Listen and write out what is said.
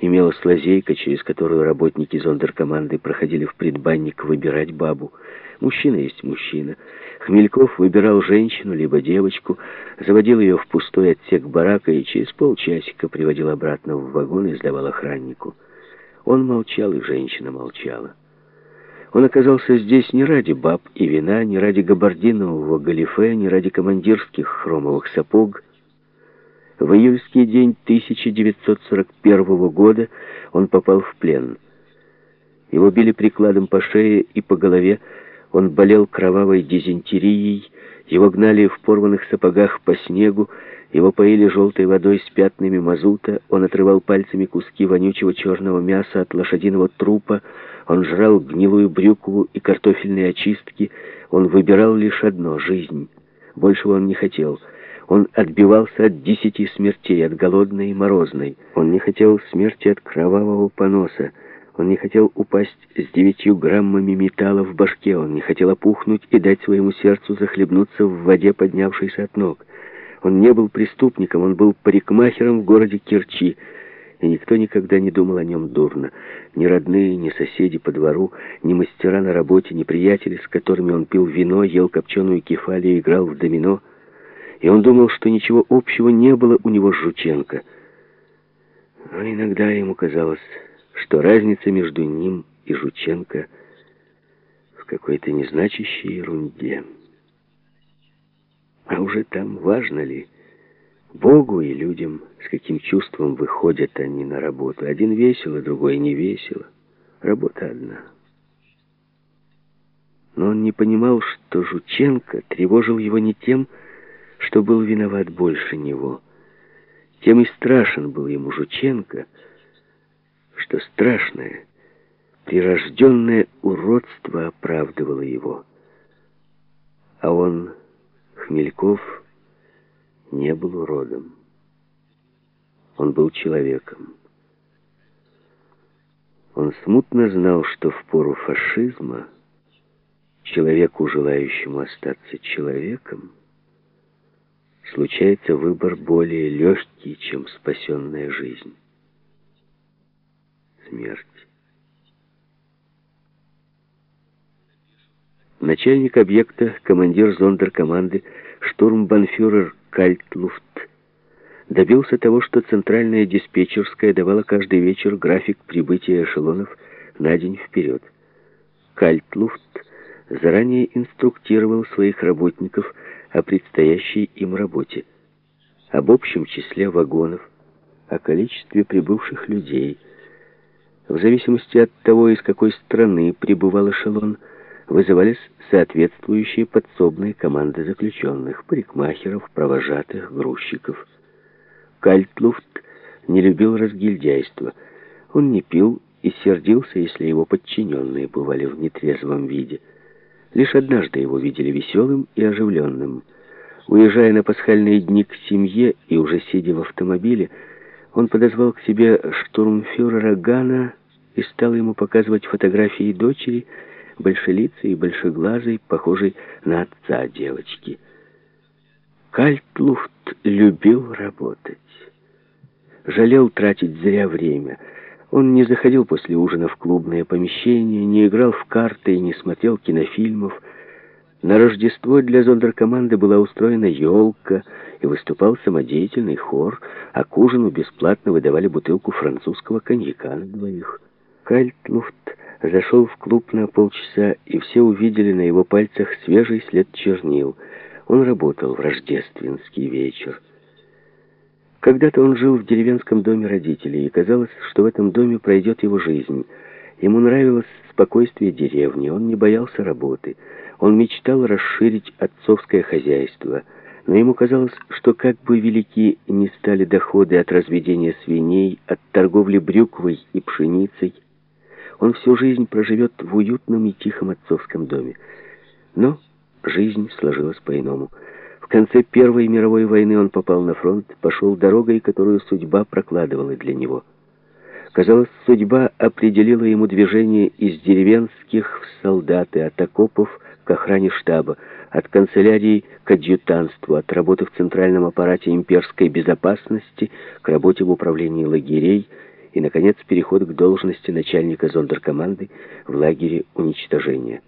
имелась лазейка, через которую работники зондеркоманды проходили в предбанник выбирать бабу. Мужчина есть мужчина. Хмельков выбирал женщину, либо девочку, заводил ее в пустой отсек барака и через полчасика приводил обратно в вагон и сдавал охраннику. Он молчал, и женщина молчала. Он оказался здесь не ради баб и вина, не ради габардинового галифе, не ради командирских хромовых сапог. В июльский день 1941 года он попал в плен. Его били прикладом по шее и по голове, он болел кровавой дизентерией, его гнали в порванных сапогах по снегу, его поили желтой водой с пятнами мазута, он отрывал пальцами куски вонючего черного мяса от лошадиного трупа, он жрал гнилую брюкву и картофельные очистки, он выбирал лишь одно — жизнь. Большего он не хотел. Он отбивался от десяти смертей, от голодной и морозной. Он не хотел смерти от кровавого поноса. Он не хотел упасть с девятью граммами металла в башке. Он не хотел опухнуть и дать своему сердцу захлебнуться в воде, поднявшейся от ног. Он не был преступником, он был парикмахером в городе Керчи, и никто никогда не думал о нем дурно. Ни родные, ни соседи по двору, ни мастера на работе, ни приятели, с которыми он пил вино, ел копченую кефалию, играл в домино. И он думал, что ничего общего не было у него с Жученко. Но иногда ему казалось что разница между ним и Жученко в какой-то незначащей ерунде. А уже там важно ли Богу и людям, с каким чувством выходят они на работу. Один весело, другой не весело. Работа одна. Но он не понимал, что Жученко тревожил его не тем, что был виноват больше него. Тем и страшен был ему Жученко — что страшное, прирожденное уродство оправдывало его. А он, Хмельков, не был уродом. Он был человеком. Он смутно знал, что в пору фашизма человеку, желающему остаться человеком, случается выбор более легкий, чем спасенная жизнь смерть. Начальник объекта, командир зондеркоманды, штурмбанфюрер Кальтлуфт, добился того, что центральная диспетчерская давала каждый вечер график прибытия эшелонов на день вперед. Кальтлуфт заранее инструктировал своих работников о предстоящей им работе, об общем числе вагонов, о количестве прибывших людей – в зависимости от того, из какой страны прибывал эшелон, вызывались соответствующие подсобные команды заключенных, парикмахеров, провожатых, грузчиков. Кальтлуфт не любил разгильдяйства. Он не пил и сердился, если его подчиненные бывали в нетрезвом виде. Лишь однажды его видели веселым и оживленным. Уезжая на пасхальные дни к семье и уже сидя в автомобиле, он подозвал к себе штурмфюрера Гана и стал ему показывать фотографии дочери, большелицей и большеглазой, похожей на отца девочки. Кальтлуфт любил работать. Жалел тратить зря время. Он не заходил после ужина в клубное помещение, не играл в карты и не смотрел кинофильмов. На Рождество для зондеркоманды была устроена елка, и выступал самодеятельный хор, а к ужину бесплатно выдавали бутылку французского коньяка на двоих. Кальтлуфт зашел в клуб на полчаса, и все увидели на его пальцах свежий след чернил. Он работал в рождественский вечер. Когда-то он жил в деревенском доме родителей, и казалось, что в этом доме пройдет его жизнь. Ему нравилось спокойствие деревни, он не боялся работы. Он мечтал расширить отцовское хозяйство — но ему казалось, что как бы велики ни стали доходы от разведения свиней, от торговли брюквой и пшеницей, он всю жизнь проживет в уютном и тихом отцовском доме. Но жизнь сложилась по-иному. В конце Первой мировой войны он попал на фронт, пошел дорогой, которую судьба прокладывала для него. Казалось, судьба определила ему движение из деревенских в солдаты, от окопов к охране штаба, от канцелярии к адъютантству, от работы в центральном аппарате имперской безопасности к работе в управлении лагерей и, наконец, переход к должности начальника зондеркоманды в лагере уничтожения.